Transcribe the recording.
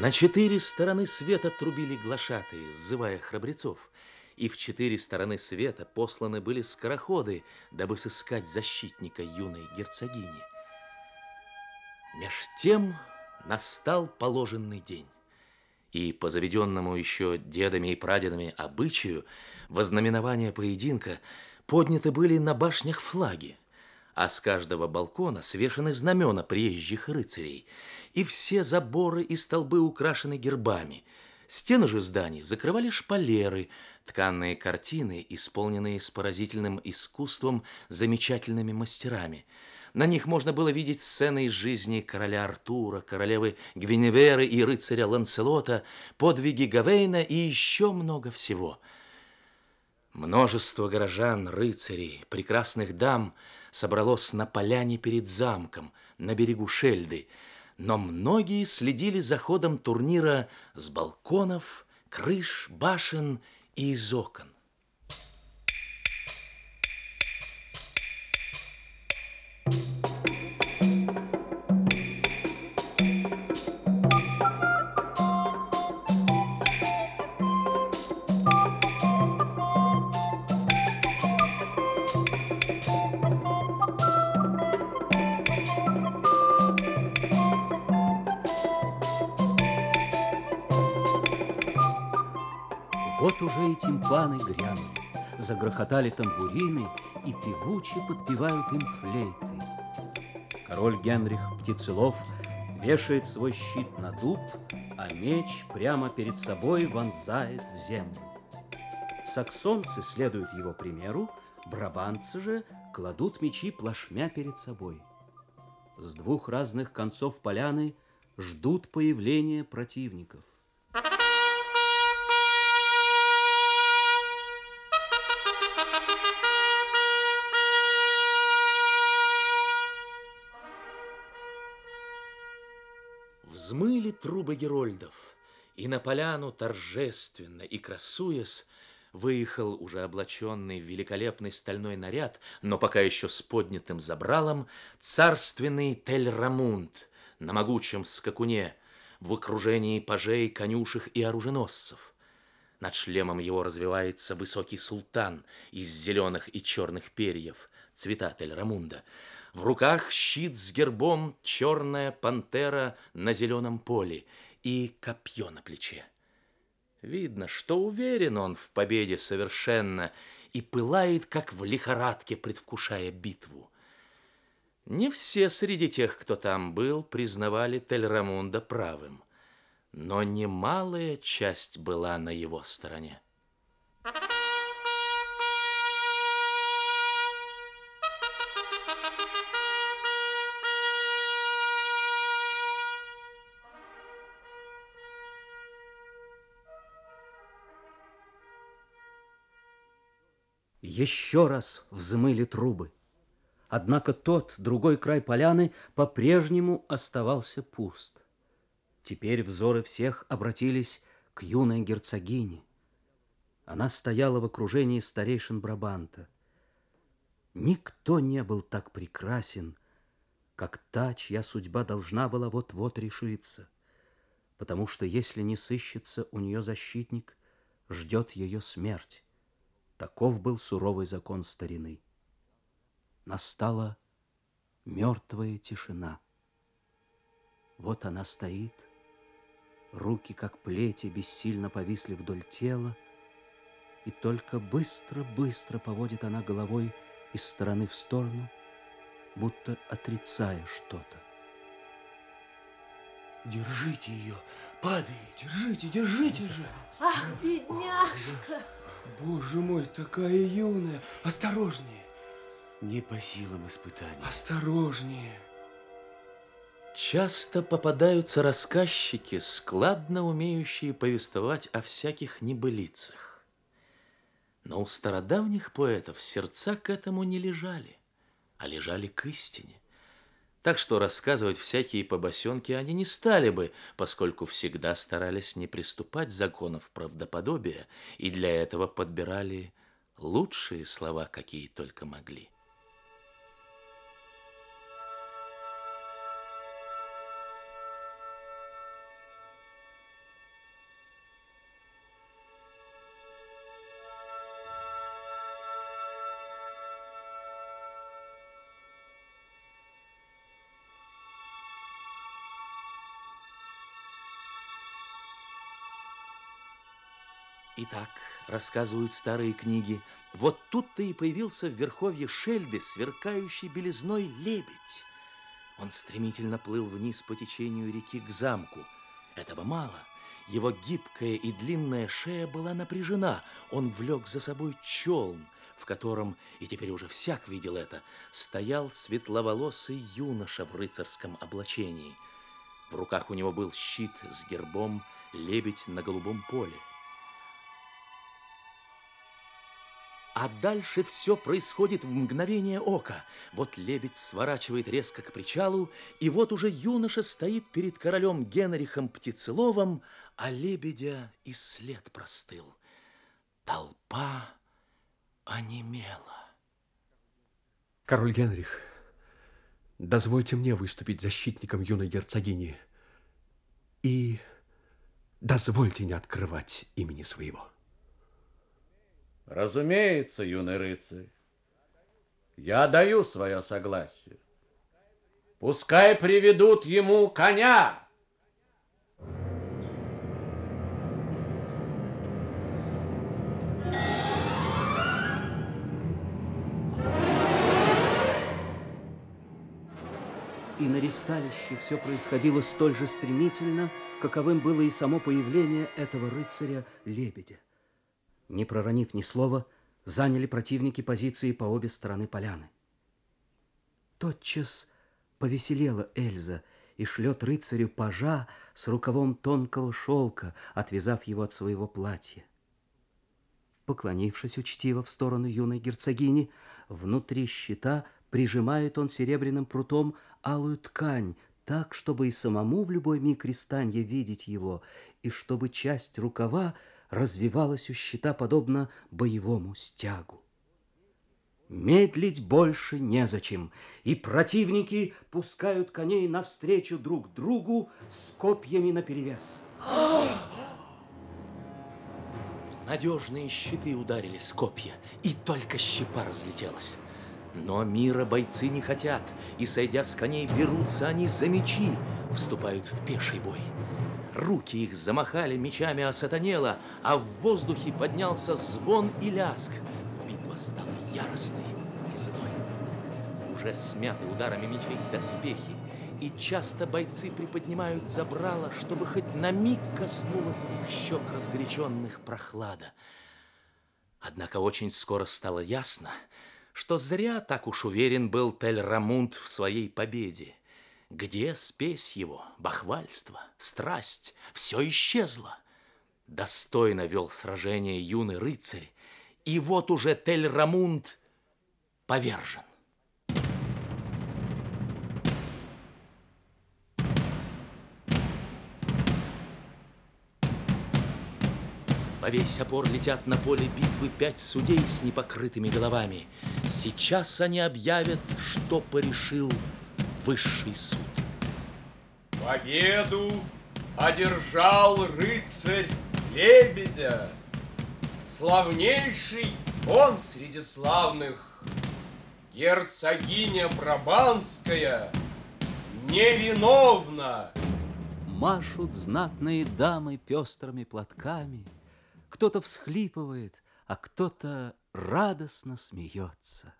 На четыре стороны света трубили глашатые, сзывая храбрецов, и в четыре стороны света посланы были скороходы, дабы сыскать защитника юной герцогини. Меж тем настал положенный день, и по заведенному еще дедами и прадедами обычаю вознаменования поединка подняты были на башнях флаги, а с каждого балкона свешены знамена приезжих рыцарей, и все заборы и столбы украшены гербами. Стены же зданий закрывали шпалеры, тканные картины, исполненные с поразительным искусством замечательными мастерами. На них можно было видеть сцены из жизни короля Артура, королевы Гвиневеры и рыцаря Ланселота, подвиги Гавейна и еще много всего. Множество горожан, рыцарей, прекрасных дам собралось на поляне перед замком, на берегу Шельды, но многие следили за ходом турнира с балконов, крыш, башен и из окон. Уже и тимпаны грянули, загрохотали тамбурины, и певуче подпевают им флейты. Король Генрих Птицелов вешает свой щит на дуб, а меч прямо перед собой вонзает в землю. Саксонцы следуют его примеру, брабанцы же кладут мечи плашмя перед собой. С двух разных концов поляны ждут появления противников. Взмыли трубы герольдов, и на поляну торжественно и красуясь выехал уже облаченный в великолепный стальной наряд, но пока еще с поднятым забралом, царственный Тель-Рамунд на могучем скакуне в окружении пажей, конюшек и оруженосцев. Над шлемом его развивается высокий султан из зеленых и черных перьев, цвета Тель-Рамунда, в руках щит с гербом черная пантера на зеленом поле и копье на плече. Видно, что уверен он в победе совершенно и пылает, как в лихорадке, предвкушая битву. Не все среди тех, кто там был, признавали Тель-Рамунда правым, но немалая часть была на его стороне. Еще раз взмыли трубы. Однако тот, другой край поляны, по-прежнему оставался пуст. Теперь взоры всех обратились к юной герцогине. Она стояла в окружении старейшин Брабанта. Никто не был так прекрасен, как та, чья судьба должна была вот-вот решиться, потому что если не сыщется у нее защитник, ждет ее смерть. Таков был суровый закон старины. Настала мертвая тишина. Вот она стоит, руки, как плети, бессильно повисли вдоль тела, и только быстро-быстро поводит она головой из стороны в сторону, будто отрицая что-то. Держите ее, падает, держите, держите же. Ах, бедняжка. Боже мой, такая юная. Осторожнее. Не по силам испытаний. Осторожнее. Часто попадаются рассказчики, складно умеющие повествовать о всяких небылицах. Но у стародавних поэтов сердца к этому не лежали, а лежали к истине. Так что рассказывать всякие побосенки они не стали бы, поскольку всегда старались не приступать законов правдоподобия и для этого подбирали лучшие слова, какие только могли. Итак, рассказывают старые книги, вот тут-то и появился в верховье Шельды сверкающий белизной лебедь. Он стремительно плыл вниз по течению реки к замку. Этого мало. Его гибкая и длинная шея была напряжена. Он влек за собой челн, в котором, и теперь уже всяк видел это, стоял светловолосый юноша в рыцарском облачении. В руках у него был щит с гербом «Лебедь на голубом поле». А дальше все происходит в мгновение ока. Вот лебедь сворачивает резко к причалу, и вот уже юноша стоит перед королем Генрихом Птицеловым, а лебедя и след простыл. Толпа онемела. Король Генрих, дозвольте мне выступить защитником юной герцогини и дозвольте не открывать имени своего. Разумеется, юный рыцарь. Я даю свое согласие. Пускай приведут ему коня. И на ристалище все происходило столь же стремительно, каковым было и само появление этого рыцаря-лебедя. Не проронив ни слова, заняли противники позиции по обе стороны поляны. Тотчас повеселела Эльза и шлет рыцарю пажа с рукавом тонкого шелка, отвязав его от своего платья. Поклонившись учтиво в сторону юной герцогини, внутри щита прижимает он серебряным прутом алую ткань, так, чтобы и самому в любой миг рестанья видеть его, и чтобы часть рукава развивалась у щита подобно боевому стягу. Медлить больше незачем, и противники пускают коней навстречу друг другу с копьями наперевес. Надежные щиты ударили с копья, и только щепа разлетелась. Но мира бойцы не хотят, и, сойдя с коней, берутся они за мечи, вступают в пеший бой. Руки их замахали мечами осатанело, а в воздухе поднялся звон и ляск. Битва стала яростной и злой. Уже смяты ударами мечей доспехи, и часто бойцы приподнимают забрало, чтобы хоть на миг коснулась их щек разгоряченных прохлада. Однако очень скоро стало ясно, что зря так уж уверен был Тель-Рамунд в своей победе. Где спесь его, бахвальство, страсть, все исчезло. Достойно вел сражение юный рыцарь, и вот уже Тель-Рамунд повержен. Во весь опор летят на поле битвы пять судей с непокрытыми головами. Сейчас они объявят, что порешил высший суд. Победу одержал рыцарь Лебедя. Славнейший он среди славных. Герцогиня Брабанская невиновна. Машут знатные дамы пестрыми платками. Кто-то всхлипывает, а кто-то радостно смеется.